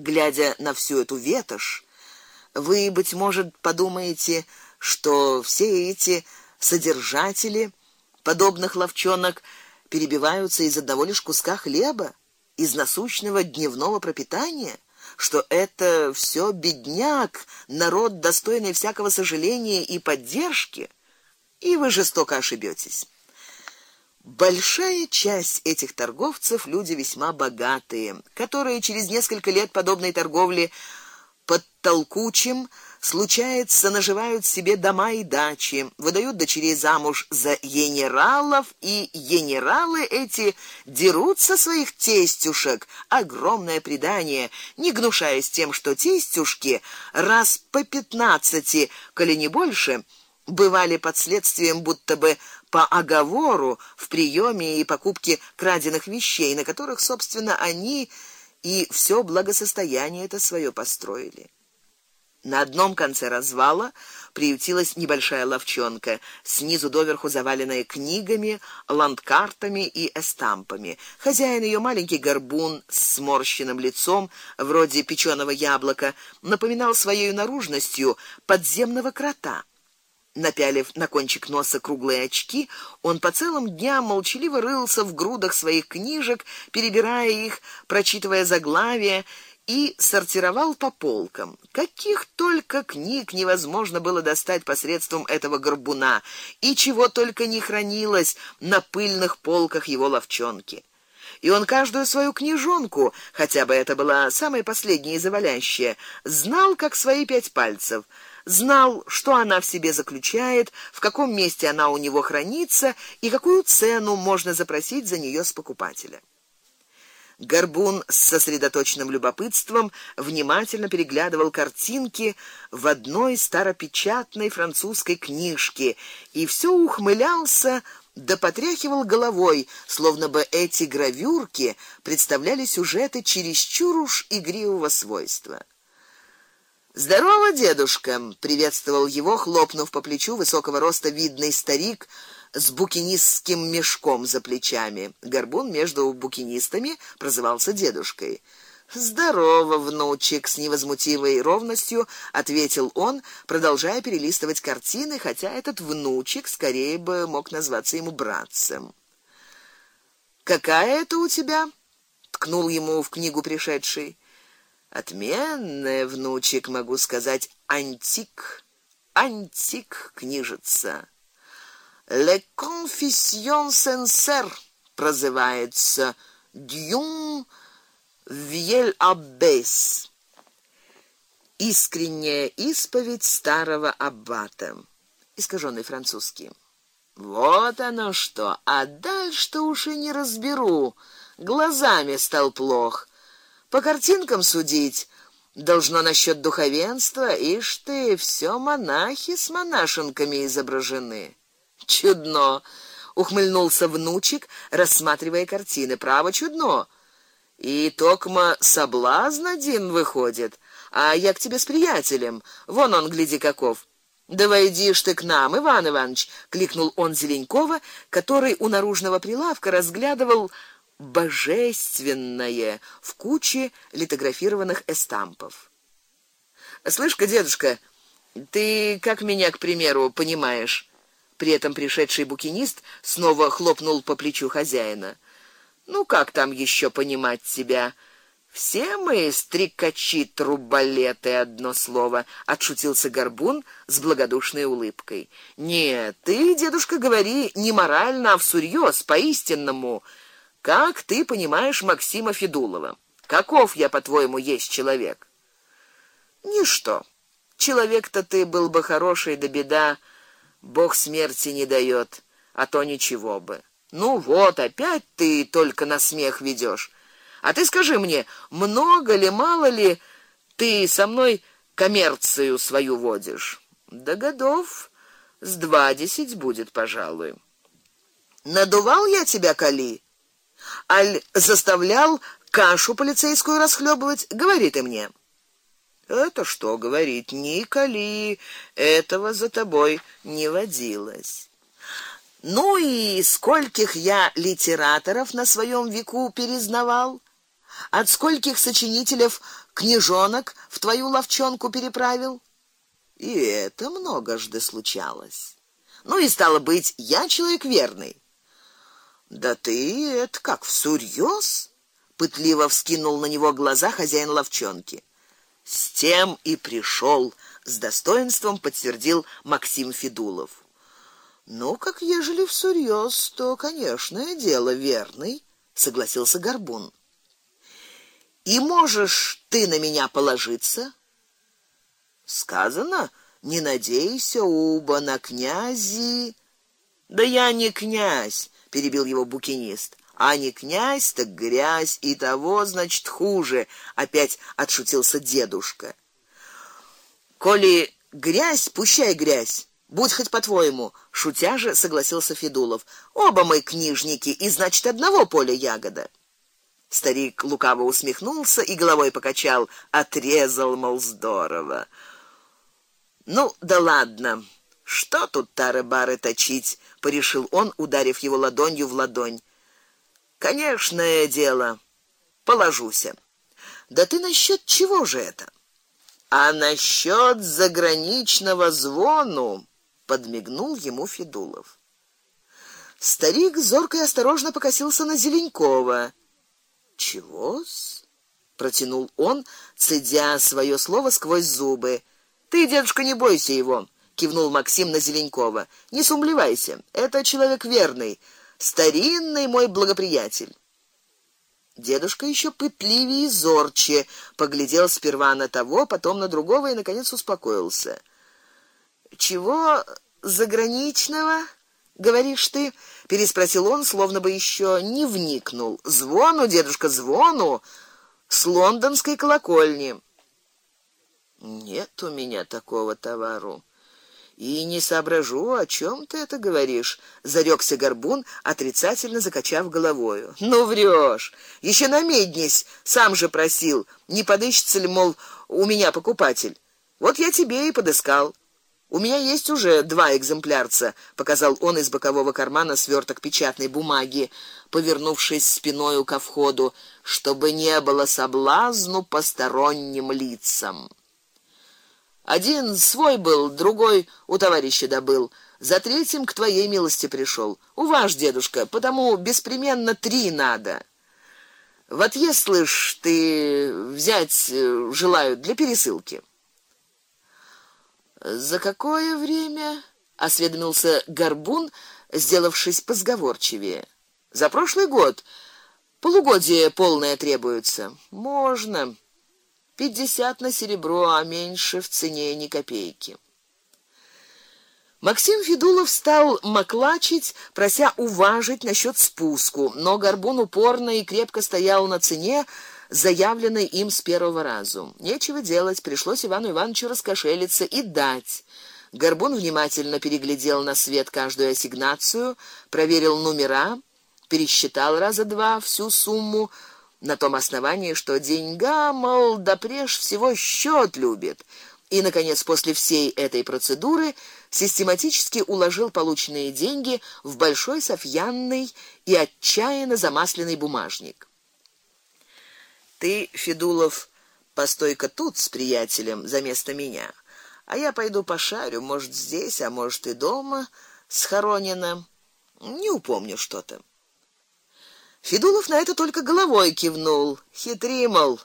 глядя на всю эту ветошь, вы быть может подумаете, что все эти содержатели подобных ловчонок перебиваются из одного лишь куска хлеба, из насущного дневного пропитания, что это все бедняк, народ достойный всякого сожаления и поддержки, и вы жестоко ошибетесь. Большая часть этих торговцев люди весьма богатые, которые через несколько лет подобной торговли под толкучим случается наживают себе дома и дачи, выдают дочерей замуж за генералов, и генералы эти дерутся своих тестюшек, огромное предание, не гнушаясь тем, что тестюшки раз по пятнадцати, коли не больше, бывали под следствием будто бы по оговору в приеме и покупке краденных вещей, на которых, собственно, они и все благосостояние это свое построили. На одном конце развала приютилась небольшая лавчонка, снизу доверху заваленная книгами, ландкартами и эстампами. Хозяин ее маленький горбун с сморщенным лицом, вроде печеного яблока, напоминал своей наружностью подземного крота. Напялив на кончик носа круглые очки, он по целым дням молчаливо рылся в грудах своих книжек, перебирая их, прочитывая заглавия и сортировал по полкам. Каких только книг невозможно было достать посредством этого горбуна, и чего только не хранилось на пыльных полках его лавчонки. И он каждую свою книжонку, хотя бы это была самая последняя и завалящая, знал как свои пять пальцев знал, что она в себе заключает, в каком месте она у него хранится и какую цену можно запросить за нее с покупателя. Горбун с сосредоточенным любопытством внимательно переглядывал картинки в одной старопечатной французской книжке и все ухмылялся да потряхивал головой, словно бы эти гравюрки представляли сюжеты чересчур уж игривого свойства. Здорово, дедушка, приветствовал его, хлопнув по плечу высокого роста видный старик с букинистским мешком за плечами. Горбун между букинистами прозывался дедушкой. Здорово, внучек, с невозмутимой ровностью ответил он, продолжая перелистывать картины, хотя этот внучек скорее бы мог назваться ему братцем. Какая это у тебя? ткнул ему в книгу пришедший. Отменная, внучек, могу сказать, антик, антик книжица. Le Confession sincère прозывается Дюн Вьель Аббес. Искренняя исповедь старого аббата. Искаженный французский. Вот оно что, а дальше-то уж и не разберу. Глазами стал плох. По картинкам судить должно насчет духовенства, и ты, все монахи с монашенками изображены. Чудно, ухмыльнулся внучек, рассматривая картины. Право чудно. И токма соблазн один выходит. А я к тебе с приятелем. Вон он, гляди каков. Да войдишь ты к нам, Иван Иванович, кликнул он Зеленкова, который у наружного прилавка разглядывал божественное в куче литографированных эстампов. Слышь-ка, дедушка, ты как меня, к примеру, понимаешь? При этом пришедший букинист снова хлопнул по плечу хозяина. Ну как там еще понимать тебя? Все мы стрекачи трубалеты одно слово, отшутился горбун с благодушной улыбкой. Нет, ты, дедушка, говори не морально, а всерьез, по-истинному. Как ты понимаешь Максима Федулова? Каков я, по-твоему, есть человек? Ничто. Человек-то ты был бы хороший, да беда, Бог смерти не дает, а то ничего бы. Ну вот, опять ты только на смех ведешь. А ты скажи мне, много ли, мало ли ты со мной коммерцию свою водишь? Да годов с двадцать будет, пожалуй. Надувал я тебя, Кали? Аль заставлял кашу полицейскую расхлебывать, говори ты мне. Это что говорить, Николи, этого за тобой не водилось. Ну и скольких я литераторов на своем веку перезнавал, От скольких сочинителей книжонок в твою ловчонку переправил? И это многожды случалось. Ну и стало быть, я человек верный. Да ты это как всерьез? пытливо вскинул на него глаза хозяин ловчонки. С тем и пришел, с достоинством подтвердил Максим Федулов. Ну, как ежели всерьез, то, конечно, дело верный, согласился Горбун. И можешь ты на меня положиться? Сказано: "Не надейся, уба на князи". Да я не князь, перебил его букинист. А не князь, так грязь и того, значит, хуже, опять отшутился дедушка. Коли грязь, пущай грязь. Будь хоть по-твоему, шутя же согласился Федулов. Оба мы книжники, и значит одного поля ягода. Старик лукаво усмехнулся и головой покачал, отрезал, мол, здорово. Ну, да ладно. Что тут тары-бары точить, порешил он, ударив его ладонью в ладонь. Конечное дело. Положуся. Да ты насчет чего же это? А насчет заграничного звону, подмигнул ему Федулов. Старик зорко и осторожно покосился на Зеленкова. Чего-с? протянул он, цедя свое слово сквозь зубы. Ты, дедушка, не бойся его, кивнул Максим на Зеленкова. Не сумлевайся, это человек верный, старинный мой благоприятель. Дедушка еще пытливее и зорче поглядел сперва на того, потом на другого и наконец успокоился. Чего заграничного? Говоришь ты? переспросил он, словно бы еще не вникнул. Звону, дедушка, звону с лондонской колокольни. Нет у меня такого товару. И не соображу, о чем ты это говоришь, зарёкся горбун, отрицательно закачав головою. Ну врёшь. Еще намеднись, сам же просил, не подыщется ли, мол, у меня покупатель. Вот я тебе и подыскал. У меня есть уже два экземплярца, показал он из бокового кармана сверток печатной бумаги, повернувшись спиной ко входу, чтобы не было соблазну посторонним лицам. Один свой был, другой у товарища добыл. За третьим к твоей милости пришел. У ваш дедушка, потому беспременно три надо. Вот если слышь, ты взять э, желают для пересылки. За какое время? осведомился Горбун, сделавшись позговорчивее. За прошлый год полугодие полное требуется. Можно. Пятьдесят на серебро, а меньше в цене ни копейки. Максим Федулов стал маклачить, прося уважить насчет спуску, но Горбун упорно и крепко стоял на цене, заявленной им с первого разу. Нечего делать, пришлось Ивану Ивановичу раскошелиться и дать. Горбун внимательно переглядел на свет каждую ассигнацию, проверил номера, пересчитал раза два всю сумму на том основании, что деньга, мол, да прежде всего счет любит. И наконец, после всей этой процедуры систематически уложил полученные деньги в большой софьянный и отчаянно замасленный бумажник. Ты, Федулов, постой-ка тут с приятелем за место меня. А я пойду пошарю, может, здесь, а может и дома схоронено. Не упомню что-то. Федулов на это только головой кивнул. Хитри, мол,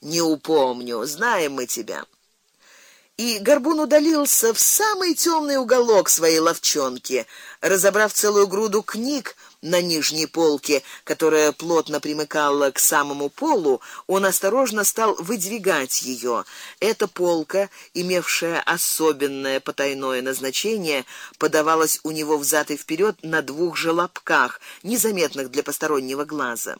не упомню, знаем мы тебя. И Горбун удалился в самый темный уголок своей ловчонки, разобрав целую груду книг на нижней полке, которая плотно примыкала к самому полу, он осторожно стал выдвигать ее. Эта полка, имевшая особенное потайное назначение, подавалась у него взад и вперед на двух желобках, незаметных для постороннего глаза.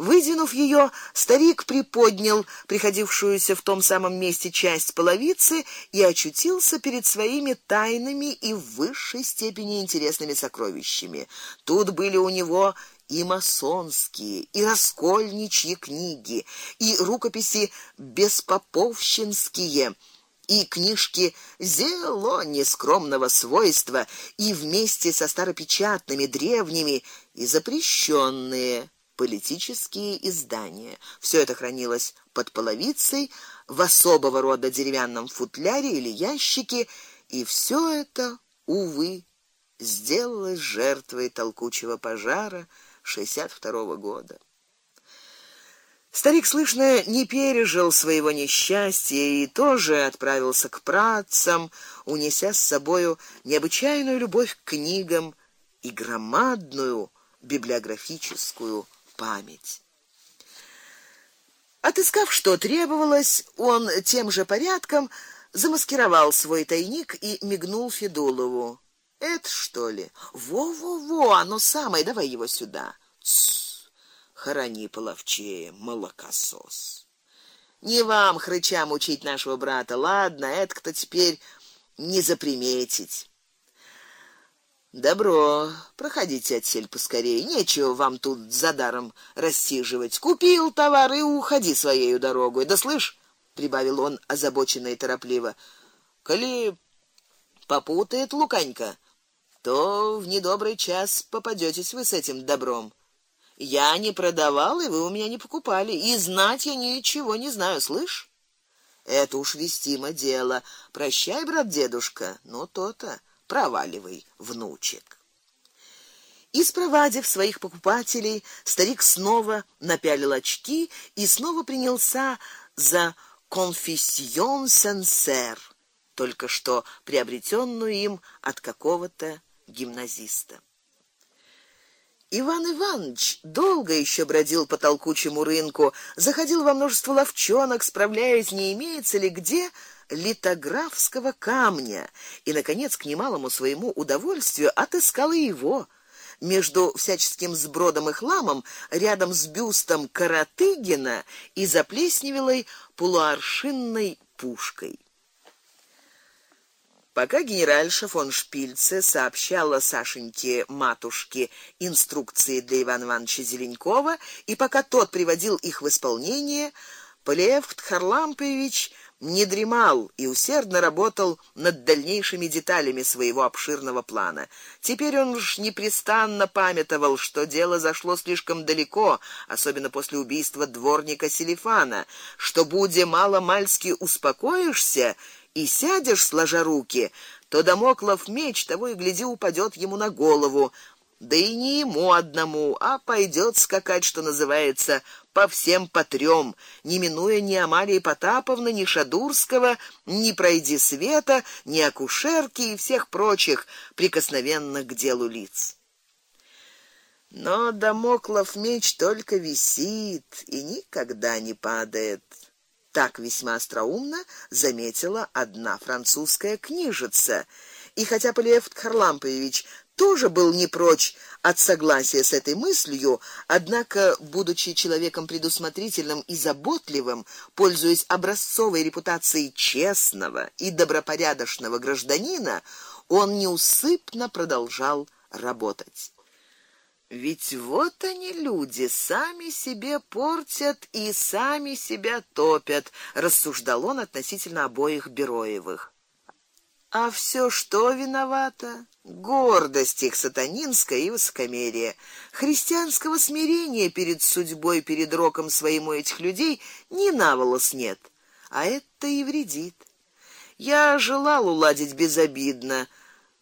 Выдвинув ее, старик приподнял приходившуюся в том самом месте часть половицы и очутился перед своими тайными и в высшей степени интересными сокровищами. Тут были у него и масонские, и раскольничьи книги, и рукописи беспоповщинские, и книжки зело нескромного свойства, и вместе со старопечатными древними и запрещенные политические издания. Все это хранилось под половицей в особого рода деревянном футляре или ящике, и все это, увы, сделалось жертвой толкучего пожара 62 -го года. Старик, слышно, не пережил своего несчастья и тоже отправился к працам, унеся с собою необычайную любовь к книгам и громадную библиографическую память. Отыскав, что требовалось, он тем же порядком замаскировал свой тайник и мигнул Федулову. Это что ли? Во-во-во, оно самое, давай его сюда. Тс, хорони половчее, молокосос. Не вам хрычам учить нашего брата. Ладно, это кто теперь не заприметить. Добро, проходите отсель поскорее. Нечего вам тут за даром рассиживать. Купил товар и уходи своей дорогой. Да слышь, прибавил он озабоченно и торопливо. Коли попутает Луканька, то в недобрый час попадётесь вы с этим добром. Я не продавал, и вы у меня не покупали, и знать я ничего не знаю, слышь? Это уж вестимо дело. Прощай, брат дедушка. Ну то-то проваливай, внучек. И спровадив своих покупателей, старик снова напялил очки и снова принялся за конфессион сенсер, только что приобретенную им от какого-то гимназиста. Иван Иванович долго еще бродил по толкучему рынку, заходил во множество лавчонок, справляясь, не имеется ли где литографского камня, и наконец к немалому своему удовольствию отыскал его между всяческим сбродом и хламом, рядом с бюстом Каратыгина и заплесневелой полуаршинной пушкой. Пока генеральша фон Шпильце сообщала Сашеньке матушке инструкции для Ивана Ивановича Зеленкова, и пока тот приводил их в исполнение, Полевт Харлампович не дремал и усердно работал над дальнейшими деталями своего обширного плана. Теперь он уж непрестанно памятовал, что дело зашло слишком далеко, особенно после убийства дворника Селифана, что буде мало мальски успокоишься и сядешь сложа руки, то домоклов меч того и гляди упадет ему на голову, да и не ему одному, а пойдет скакать, что называется, по всем потрём, не минуя ни Амалии Потаповны, ни Шадурского, ни пройди света, ни акушерки и всех прочих прикосновенных к делу лиц. Но домоклов меч только висит и никогда не падает. Так весьма остроумно заметила одна французская книжица. И хотя Полиев Харлампович тоже был не прочь от согласия с этой мыслью, однако, будучи человеком предусмотрительным и заботливым, пользуясь образцовой репутацией честного и добропорядочного гражданина, он неусыпно продолжал работать. Ведь вот они люди, сами себе портят и сами себя топят, рассуждал он относительно обоих Бероевых. А все что виновато? Гордость их сатанинская и высокомерие, христианского смирения перед судьбой, перед роком своим у этих людей ни на волос нет. А это и вредит. Я желал уладить безобидно,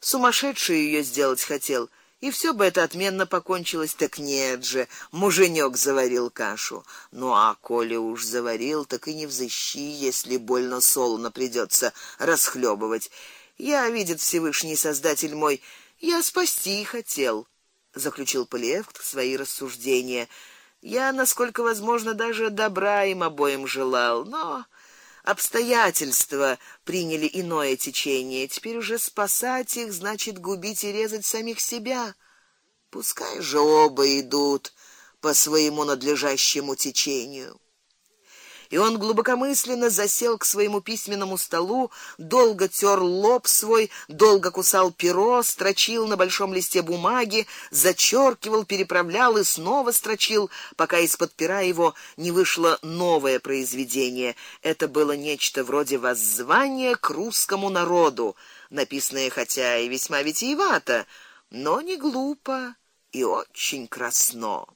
сумасшедший ее сделать хотел, и все бы это отменно покончилось, так нет же, муженек заварил кашу. Ну а коли уж заварил, так и не взыщи, если больно солоно придется расхлебывать. Я, видит Всевышний Создатель мой, я спасти хотел, заключил Полиевк свои рассуждения. Я, насколько возможно, даже добра им обоим желал, но обстоятельства приняли иное течение. Теперь уже спасать их значит губить и резать самих себя. Пускай же оба идут по своему надлежащему течению и он глубокомысленно засел к своему письменному столу, долго тёр лоб свой, долго кусал перо, строчил на большом листе бумаги, зачеркивал, переправлял и снова строчил, пока из-под пера его не вышло новое произведение. Это было нечто вроде воззвания к русскому народу, написанное хотя и весьма витиевато, но не глупо и очень красно.